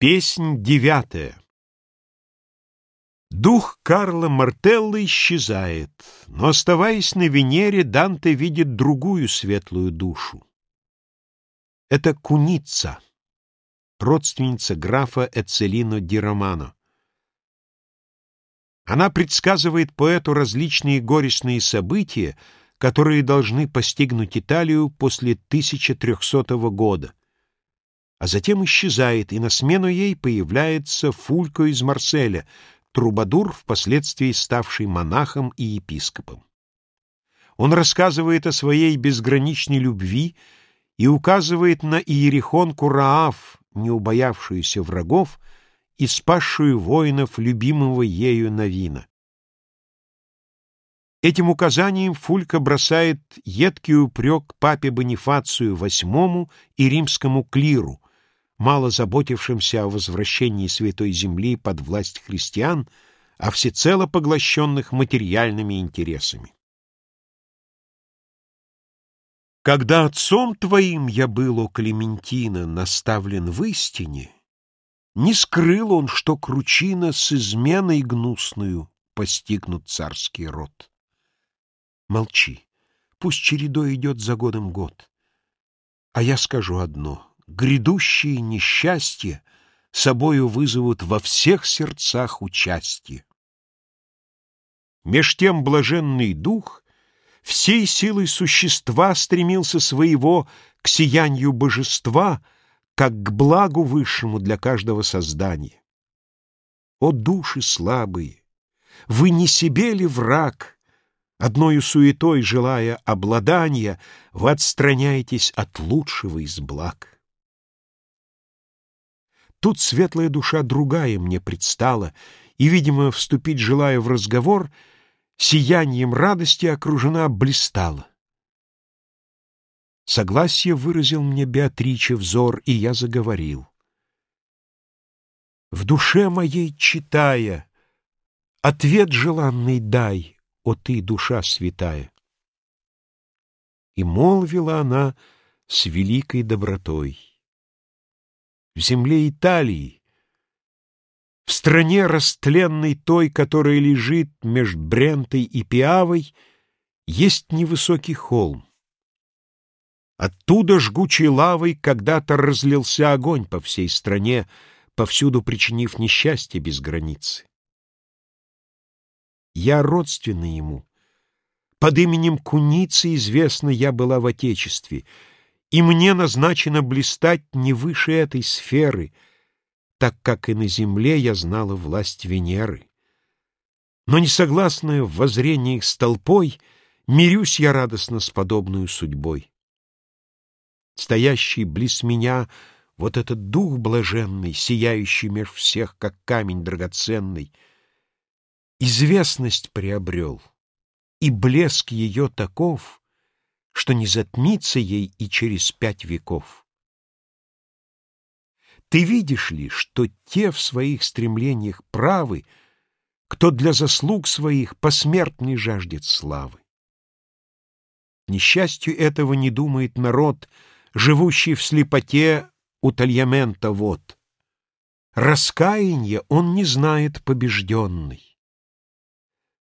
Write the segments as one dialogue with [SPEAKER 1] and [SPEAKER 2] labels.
[SPEAKER 1] Песнь девятая Дух Карла Мартелла исчезает, но, оставаясь на Венере, Данте видит другую светлую душу. Это куница, родственница графа Эцелино ди Романо. Она предсказывает поэту различные горестные события, которые должны постигнуть Италию после 1300 года а затем исчезает, и на смену ей появляется Фулько из Марселя, трубадур, впоследствии ставший монахом и епископом. Он рассказывает о своей безграничной любви и указывает на иерихонку Раав, не убоявшуюся врагов и спасшую воинов любимого ею Навина. Этим указанием Фулька бросает едкий упрек папе Бонифацию VIII и римскому клиру, мало заботившимся о возвращении Святой Земли под власть христиан, а всецело поглощенных материальными интересами. Когда отцом твоим я был, о Клементина, наставлен в истине, не скрыл он, что кручина с изменой гнусную постигнут царский род. Молчи, пусть чередой идет за годом год. А я скажу одно — грядущие несчастья собою вызовут во всех сердцах участие. Меж тем блаженный дух всей силой существа стремился своего к сиянию божества, как к благу высшему для каждого создания. О души слабые, вы не себе ли враг, одною суетой желая обладания, вы отстраняетесь от лучшего из благ? Тут светлая душа другая мне предстала, и, видимо, вступить желая в разговор, сиянием радости окружена блистала. Согласие выразил мне Беатриче взор, и я заговорил. В душе моей читая, ответ желанный дай, о ты, душа святая. И молвила она с великой добротой в земле Италии, в стране растленной той, которая лежит меж Брентой и Пиавой, есть невысокий холм. Оттуда жгучей лавой когда-то разлился огонь по всей стране, повсюду причинив несчастье без границы. Я родственна ему. Под именем Куницы известна я была в Отечестве — и мне назначено блистать не выше этой сферы, так как и на земле я знала власть Венеры. Но не согласная в воззрениях с толпой, мирюсь я радостно с подобную судьбой. Стоящий близ меня вот этот дух блаженный, сияющий меж всех, как камень драгоценный, известность приобрел, и блеск ее таков — что не затмится ей и через пять веков. Ты видишь ли, что те в своих стремлениях правы, кто для заслуг своих посмертной жаждет славы. Несчастью этого не думает народ, живущий в слепоте у Тальямента вот. Раскаяние он не знает побежденный.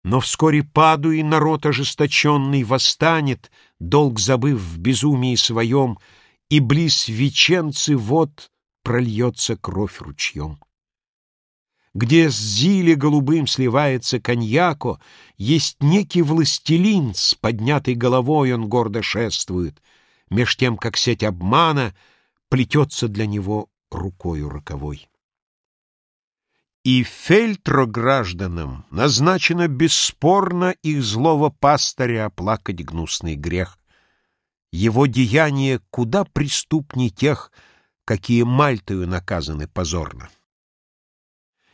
[SPEAKER 1] Но вскоре паду и народ ожесточенный восстанет, долг забыв в безумии своем, и близ веченцы вот прольется кровь ручьем. Где с зиле голубым сливается коньяко, есть некий властелин, с поднятой головой он гордо шествует, меж тем, как сеть обмана плетется для него рукою роковой. И фельтро гражданам назначено бесспорно их злого пастыря оплакать гнусный грех. Его деяния куда преступней тех, какие Мальтою наказаны позорно.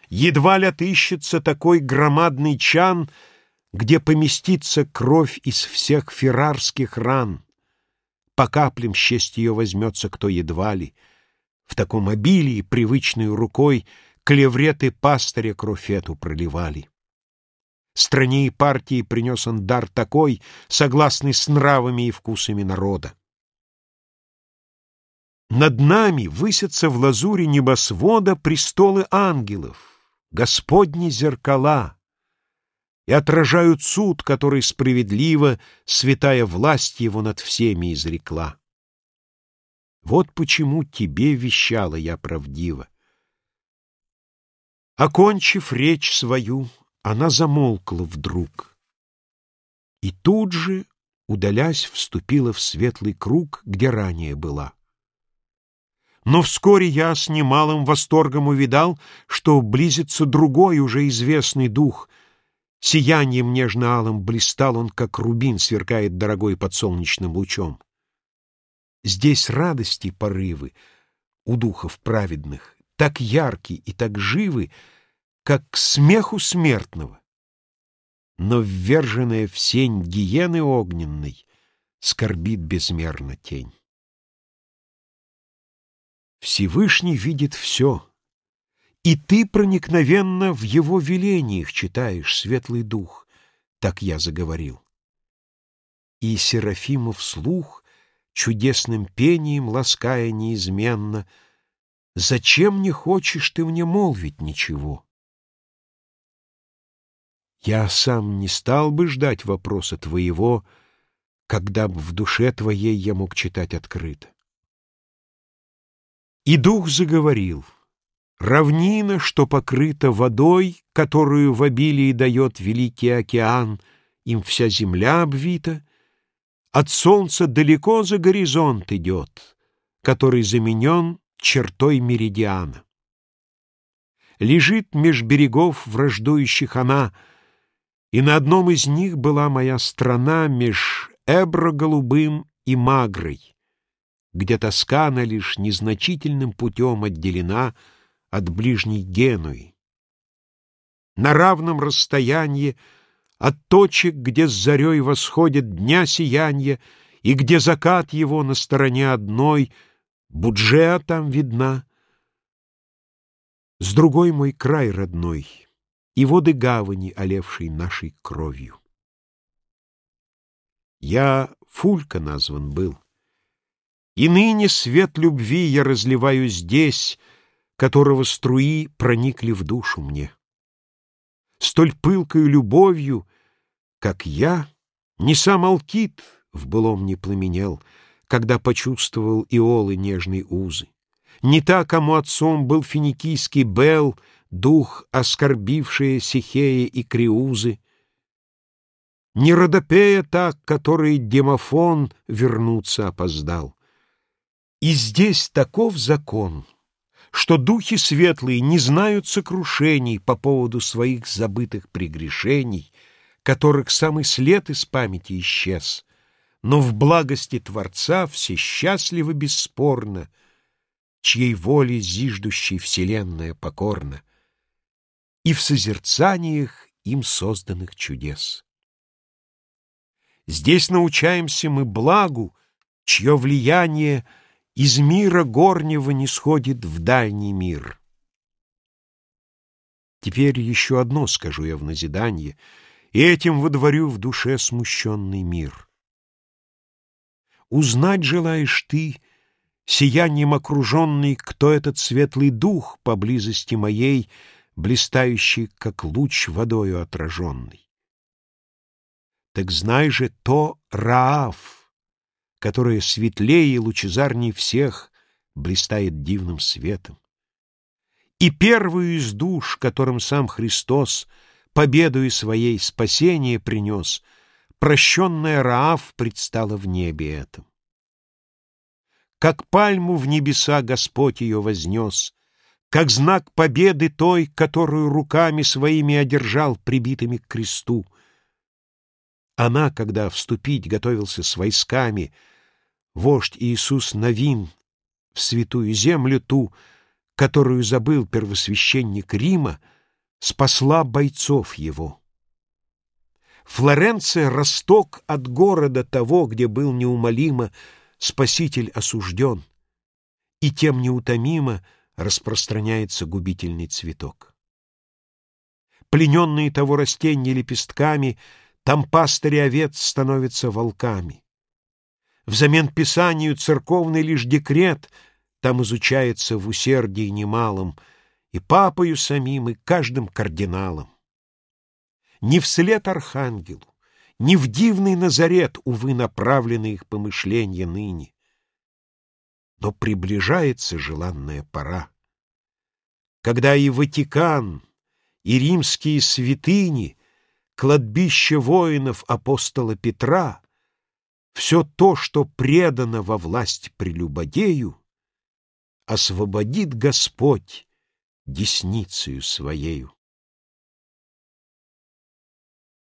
[SPEAKER 1] Едва ли отыщется такой громадный чан, где поместится кровь из всех феррарских ран. По каплям счесть ее возьмется кто едва ли. В таком обилии, привычной рукой, клевреты пастыря кровь эту проливали. Стране и партии принес он дар такой, согласный с нравами и вкусами народа. Над нами высятся в лазуре небосвода престолы ангелов, Господни зеркала, и отражают суд, который справедливо святая власть его над всеми изрекла. Вот почему тебе вещала я правдиво. Окончив речь свою, она замолкла вдруг. И тут же, удалясь, вступила в светлый круг, где ранее была. Но вскоре я с немалым восторгом увидал, что близится другой уже известный дух. Сиянием нежно-алым блистал он, как рубин сверкает дорогой под солнечным лучом. Здесь радости порывы у духов праведных, так яркие и так живы, как к смеху смертного. Но вверженная в сень гиены огненной скорбит безмерно тень. Всевышний видит все, и ты проникновенно в его велениях читаешь, светлый дух, так я заговорил. И Серафимов слух, чудесным пением лаская неизменно, «Зачем не хочешь ты мне молвить ничего?» Я сам не стал бы ждать вопроса твоего, когда б в душе твоей я мог читать открыто. И дух заговорил. Равнина, что покрыта водой, которую в обилии дает великий океан, им вся земля обвита, от солнца далеко за горизонт идет, который заменен чертой меридиана. Лежит меж берегов враждующих она, и на одном из них была моя страна меж Эбро-голубым и Магрой, где Тоскана лишь незначительным путем отделена от ближней Генуи. На равном расстоянии от точек, где с зарей восходит дня сиянье, и где закат его на стороне одной, Буджеа там видна. С другой мой край родной и воды гавани, олевшей нашей кровью. Я Фулька назван был. И ныне свет любви я разливаю здесь, которого струи проникли в душу мне. Столь пылкою любовью, как я, не сам Алкит в былом не пламенел, когда почувствовал иолы нежной узы. Не та, кому отцом был финикийский Бел, дух, оскорбившие Сихея и Криузы, не Родопея так, который Демофон вернуться опоздал. И здесь таков закон, что духи светлые не знают сокрушений по поводу своих забытых прегрешений, которых самый след из памяти исчез, но в благости Творца все счастливы бесспорно, чьей воле зиждущей вселенная покорна, и в созерцаниях им созданных чудес. Здесь научаемся мы благу, чье влияние — из мира горнего не сходит в дальний мир. Теперь еще одно скажу я в назидание, и этим выдворю в душе смущенный мир. Узнать желаешь ты, сиянием окруженный, кто этот светлый дух поблизости моей, блистающий, как луч водою отраженный. Так знай же, то Раав — которая светлее и лучезарней всех блистает дивным светом. И первую из душ, которым сам Христос победою своей спасение принес, прощенная Раав предстала в небе этом. Как пальму в небеса Господь ее вознес, как знак победы той, которую руками своими одержал прибитыми к кресту. Она, когда вступить готовился с войсками — вождь Иисус Новин в святую землю ту, которую забыл первосвященник Рима, спасла бойцов его. Флоренция — росток от города того, где был неумолимо Спаситель осужден, и тем неутомимо распространяется губительный цветок. Плененные того растения лепестками, там пастыри овец становятся волками. Взамен Писанию церковный лишь декрет там изучается в усердии немалом и папою самим, и каждым кардиналом. Не вслед архангелу, не в дивный Назарет, увы, направлены их помышления ныне. Но приближается желанная пора, когда и Ватикан, и римские святыни, кладбище воинов апостола Петра, все то, что предано во власть прелюбодею, освободит Господь десницею своею.